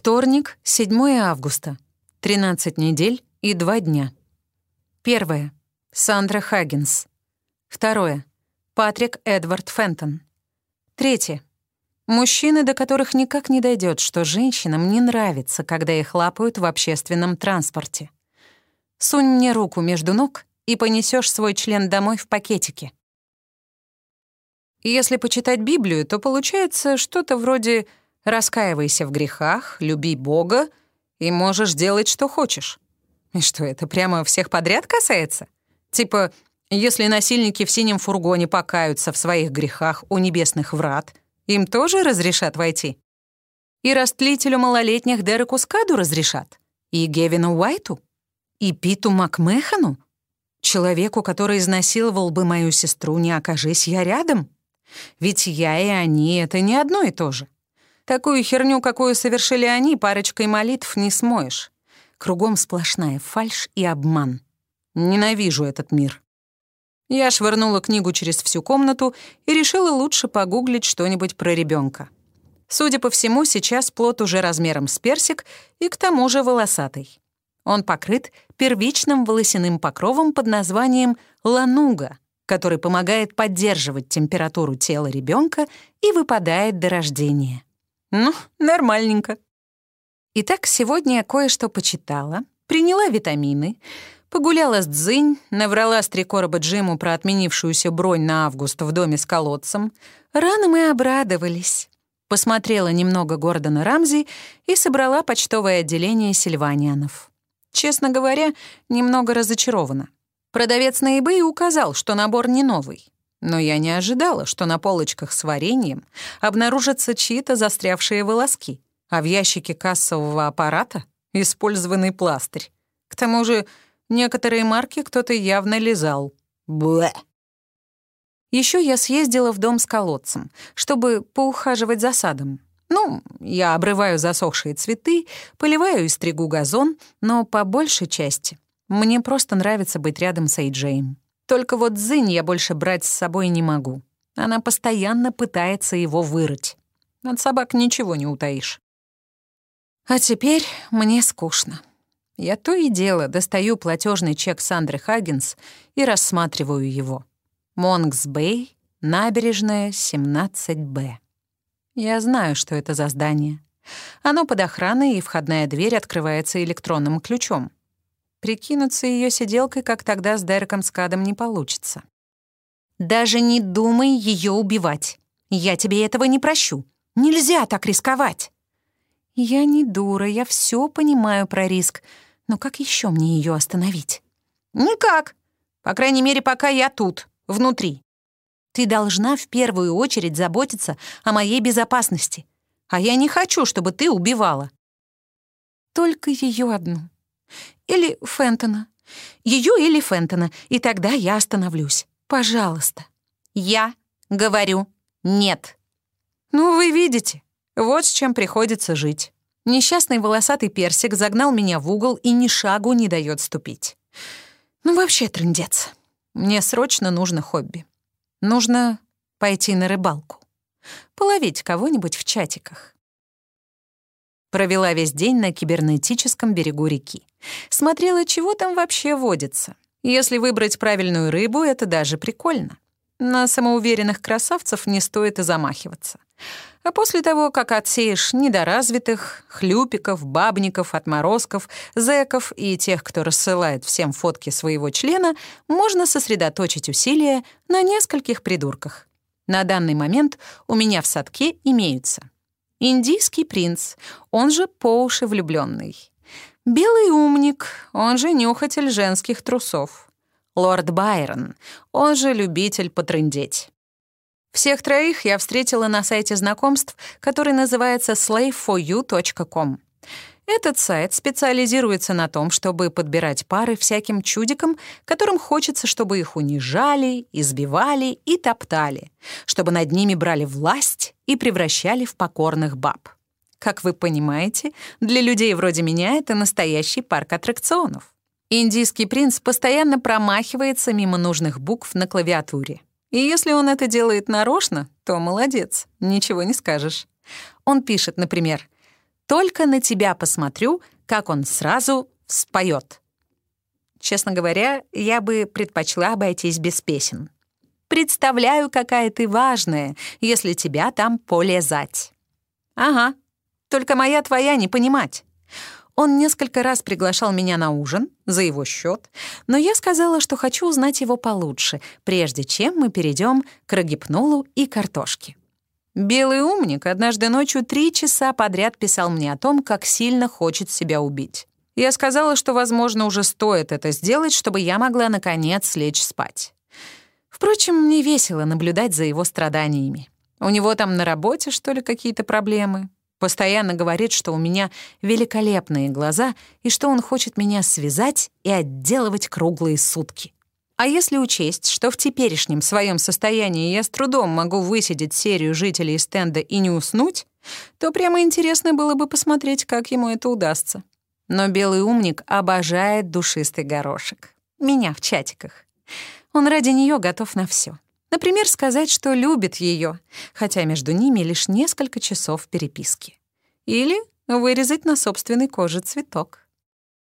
Вторник, 7 августа. 13 недель и 2 дня. Первое. Сандра Хаггинс. Второе. Патрик Эдвард Фентон. Третье. Мужчины, до которых никак не дойдет, что женщинам не нравится, когда их лапают в общественном транспорте. Сунь мне руку между ног и понесешь свой член домой в пакетике. Если почитать Библию, то получается что-то вроде «раскаивайся в грехах, люби Бога, и можешь делать, что хочешь». И что, это прямо всех подряд касается? Типа, если насильники в синем фургоне покаются в своих грехах у небесных врат, им тоже разрешат войти? И растлителю малолетних Дереку Скаду разрешат? И Гевину Уайту? И Питу Макмехану? Человеку, который изнасиловал бы мою сестру, не окажись я рядом? Ведь я и они — это не одно и то же. Такую херню, какую совершили они, парочкой молитв не смоешь. Кругом сплошная фальшь и обман. Ненавижу этот мир. Я швырнула книгу через всю комнату и решила лучше погуглить что-нибудь про ребенка. Судя по всему, сейчас плод уже размером с персик и к тому же волосатый. Он покрыт первичным волосяным покровом под названием лануга, который помогает поддерживать температуру тела ребенка и выпадает до рождения. Ну, нормальненько. Итак, сегодня я кое-что почитала, приняла витамины, Погуляла с Дзынь, наврала с три короба Джиму про отменившуюся бронь на август в доме с колодцем. Рано мы обрадовались. Посмотрела немного Гордона Рамзи и собрала почтовое отделение сильванианов. Честно говоря, немного разочарована. Продавец на eBay указал, что набор не новый. Но я не ожидала, что на полочках с вареньем обнаружатся чьи-то застрявшие волоски, а в ящике кассового аппарата — использованный пластырь. К тому же Некоторые марки кто-то явно лизал. Блэ. Еще я съездила в дом с колодцем, чтобы поухаживать за садом. Ну, я обрываю засохшие цветы, поливаю и стригу газон, но по большей части мне просто нравится быть рядом с Эйджеем. Только вот Зынь я больше брать с собой не могу. Она постоянно пытается его вырыть. От собак ничего не утаишь. А теперь мне скучно. Я то и дело достаю платежный чек Сандры Хаггинс и рассматриваю его. Монкс-Бэй, набережная, 17-Б. Я знаю, что это за здание. Оно под охраной, и входная дверь открывается электронным ключом. Прикинуться ее сиделкой, как тогда с Дереком Скадом, не получится. «Даже не думай ее убивать. Я тебе этого не прощу. Нельзя так рисковать!» «Я не дура, я все понимаю про риск, но как еще мне ее остановить? Никак. По крайней мере, пока я тут, внутри. Ты должна в первую очередь заботиться о моей безопасности. А я не хочу, чтобы ты убивала. Только ее одну. Или Фентона. Ее или Фентона, и тогда я остановлюсь. Пожалуйста. Я говорю нет. Ну, вы видите, вот с чем приходится жить. Несчастный волосатый персик загнал меня в угол и ни шагу не дает ступить. Ну, вообще трындец. Мне срочно нужно хобби. Нужно пойти на рыбалку. Половить кого-нибудь в чатиках. Провела весь день на кибернетическом берегу реки. Смотрела, чего там вообще водится. Если выбрать правильную рыбу, это даже прикольно. На самоуверенных красавцев не стоит и замахиваться. А после того, как отсеешь недоразвитых, хлюпиков, бабников, отморозков, зэков и тех, кто рассылает всем фотки своего члена, можно сосредоточить усилия на нескольких придурках. На данный момент у меня в садке имеются индийский принц, он же по уши влюбленный, белый умник, он же нюхатель женских трусов, лорд Байрон, он же любитель потрындеть. Всех троих я встретила на сайте знакомств, который называется slaveforyou.com. Этот сайт специализируется на том, чтобы подбирать пары всяким чудикам, которым хочется, чтобы их унижали, избивали и топтали, чтобы над ними брали власть и превращали в покорных баб. Как вы понимаете, для людей вроде меня это настоящий парк аттракционов. Индийский принц постоянно промахивается мимо нужных букв на клавиатуре. И если он это делает нарочно, то молодец, ничего не скажешь. Он пишет, например, только на тебя посмотрю, как он сразу споет. Честно говоря, я бы предпочла обойтись без песен. Представляю, какая ты важная, если тебя там полезать. Ага, только моя твоя не понимать. Он несколько раз приглашал меня на ужин за его счет, но я сказала, что хочу узнать его получше, прежде чем мы перейдем к рагипнолу и картошке. Белый умник однажды ночью три часа подряд писал мне о том, как сильно хочет себя убить. Я сказала, что, возможно, уже стоит это сделать, чтобы я могла, наконец, лечь спать. Впрочем, мне весело наблюдать за его страданиями. У него там на работе, что ли, какие-то проблемы. Постоянно говорит, что у меня великолепные глаза и что он хочет меня связать и отделывать круглые сутки. А если учесть, что в теперешнем своем состоянии я с трудом могу высидеть серию жителей стенда и не уснуть, то прямо интересно было бы посмотреть, как ему это удастся. Но белый умник обожает душистый горошек. Меня в чатиках. Он ради нее готов на все. Например, сказать, что любит ее, хотя между ними лишь несколько часов переписки. Или вырезать на собственной коже цветок.